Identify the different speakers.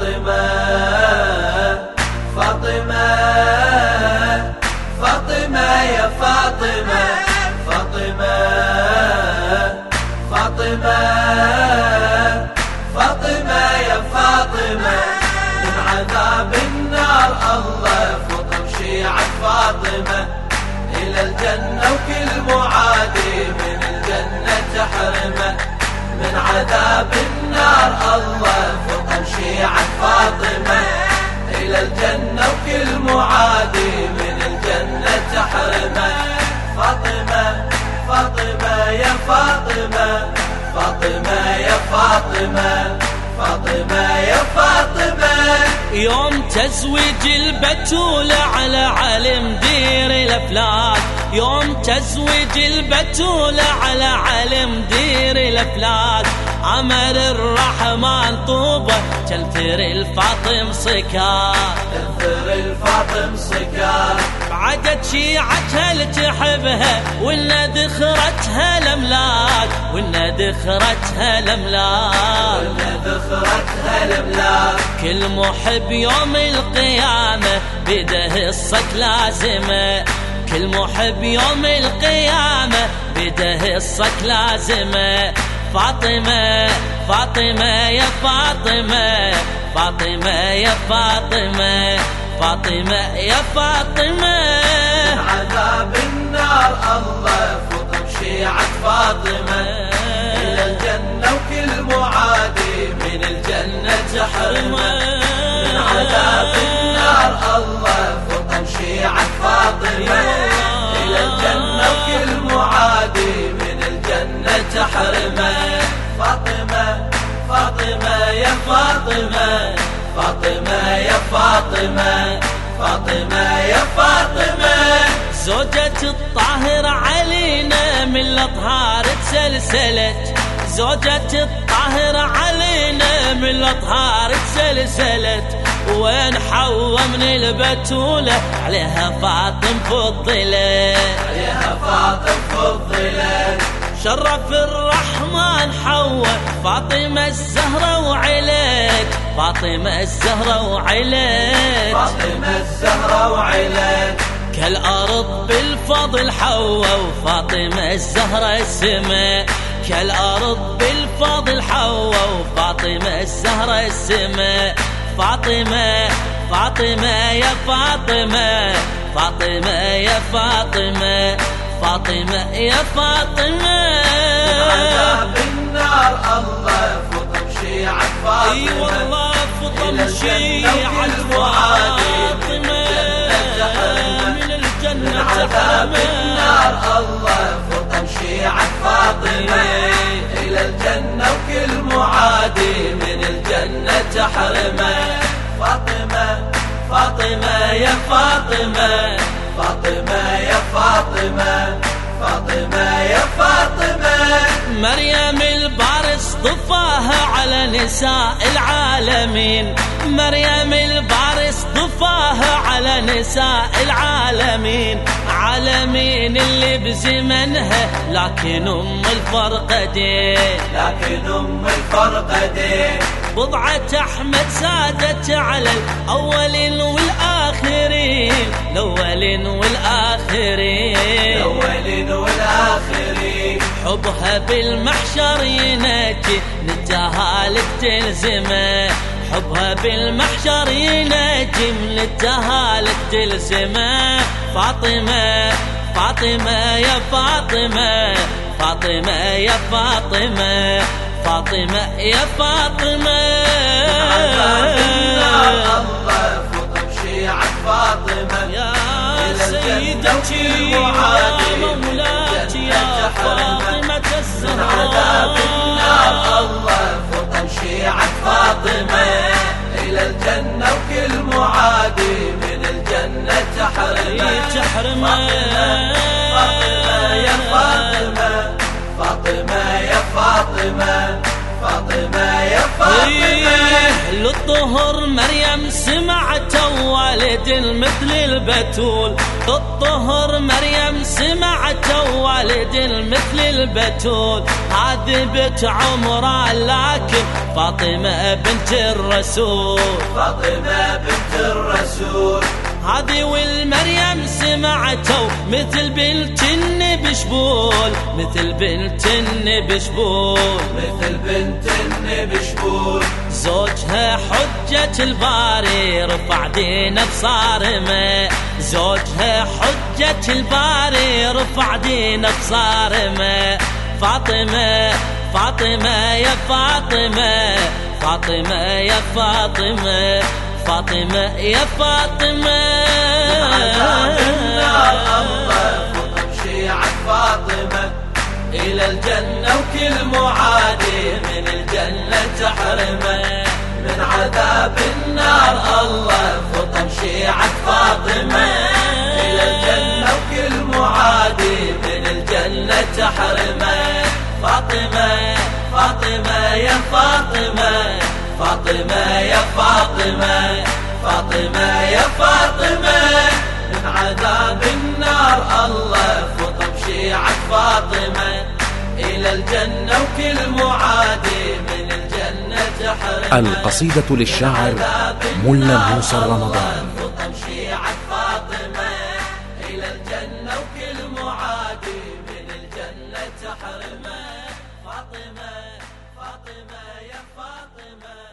Speaker 1: فاطمة فاطمة فاطمة يا فاطمة فاطمة فاطمة فاطمة يا فاطمة. من عذاب النار الله فطر شيعة فاطمة. إلى الجنة وكل معادي من الجنة تحرمة. من عذاب النار الله فطر شيعة فاطمة إلى الجنة وكل معادي من الجنة تحرمه. فاطمة فاطمة يا فاطمة فاطمة يا فاطمة فاطمة يا فاطمة.
Speaker 2: يوم تزويج البتولة على علم دير الأفلاك. يوم تزويج البتولة على علم دير الأفلاك. أمر الرحمن طوبة. تلثر الفاطم صكار.
Speaker 1: تلثر الفاطم صكار.
Speaker 2: بعدت شيعتها لتحبها وإن دخرتها الأملاك. وإن دخرتها الأملاك.
Speaker 1: وإن دخرتها الأملاك.
Speaker 2: كل محب يوم القيامة بده الصك لازمة. كل محب يوم القيامة بده الصك لازمة. فاطمة فاطمة يا فاطمة فاطمة يا فاطمة فاطمة يا فاطمة.
Speaker 1: عذاب النار الله فطر شيعة فاطمة. فاطمة فاطمة يا فاطمة.
Speaker 2: زوجة الطاهر علينا من الأطهار تسلسلت. زوجة الطاهر علينا من الأطهار تسلسلت. وين حوا من البتولة؟ عليها فاطم فضلت.
Speaker 1: عليها فاطم فضلت.
Speaker 2: شرف الرحمن حوا فاطمة الزهرة. فاطمة الزهرة وعلت
Speaker 1: فاطمة الزهرة وعلت
Speaker 2: كالأرض بالفضل حوا وفاطمة الزهرة السماء. كالأرض بالفضل حوا وفاطمة الزهرة السماء. فاطمة فاطمة يا فاطمة. فاطمة يا فاطمة. فاطمة يا فاطمة.
Speaker 1: عذاب النار الله شيعة فاطمة
Speaker 2: أي والله فطم شيعة فاطمة من الجنة
Speaker 1: عذاب النار. الله فطر شيعة فاطمة إلى الجنة وكل معادي من الجنة تحرمه فاطمة فاطمة يا فاطمة. فاطمة يا فاطمة. فاطمة يا فاطمة.
Speaker 2: مريم البار اصطفاها على نساء العالمين. مريم البار اصطفاها على نساء العالمين. عالمين اللي بزمنها لكن أم الفرقدين
Speaker 1: لكن أم الفرقدين
Speaker 2: بضعة أحمد سادت على الأولين والآخرين الأولين والآخرين.
Speaker 1: الأولين والآخرين.
Speaker 2: حبها بالمحشر ينجي للجهالك تلزمه حبها بالمحشر ينجي من الجهالك تلزمه فاطمة فاطمة يا فاطمة فاطمة يا فاطمة فاطمة يا فاطمة.
Speaker 1: الله فطر شيعة فاطمة
Speaker 2: يا سيدتي يا
Speaker 1: من
Speaker 2: مولاتي يا. فاطمة الزهراء.
Speaker 1: الله فطر شيعة فاطمة إلى الجنة وكل معادي من الجنة تحرمه
Speaker 2: تحرمه
Speaker 1: فاطمة يا فاطمة فاطمة يا فاطمة. فاطمة يا فاطمة.
Speaker 2: إيه، للطف الطهر مريم سمعت والد مثل البتول. الطهر مريم سمعت والد مثل البتول. هذه بنت عمره لكن فاطمة بنت الرسول.
Speaker 1: فاطمة بنت الرسول.
Speaker 2: هذه والمريم سمعته مثل بنت بشبول مثل بنت بشبول
Speaker 1: مثل بنت بشبول
Speaker 2: زوجها حجة الباري رفع دينه بصارمة. زوجها حجة الباري رفع دينه بصارمة. فاطمة فاطمة يا فاطمة فاطمة يا فاطمة. فاطمة يا فاطمة.
Speaker 1: فاطمة إلى الجنة وكل معادي من الجنة تحرمة. من عذاب النار الله فطم شيعة فاطمة. إلى الجنة وكل معادي من الجنة تحرمة. فاطمة فاطمة يا فاطمة. فاطمة يا فاطمة فاطمة يا فاطمة من عذاب النار الله فطم شيعة فاطمة. إلى الجنة وكل معادي من الجنة تحرمة.
Speaker 3: القصيدة للشاعر ملا موسى رمضان.
Speaker 1: فطم شيعة فاطمة. إلى الجنة وكل معادي من الجنة تحرمة.
Speaker 2: فاطمة
Speaker 1: فاطمة يا فاطمة.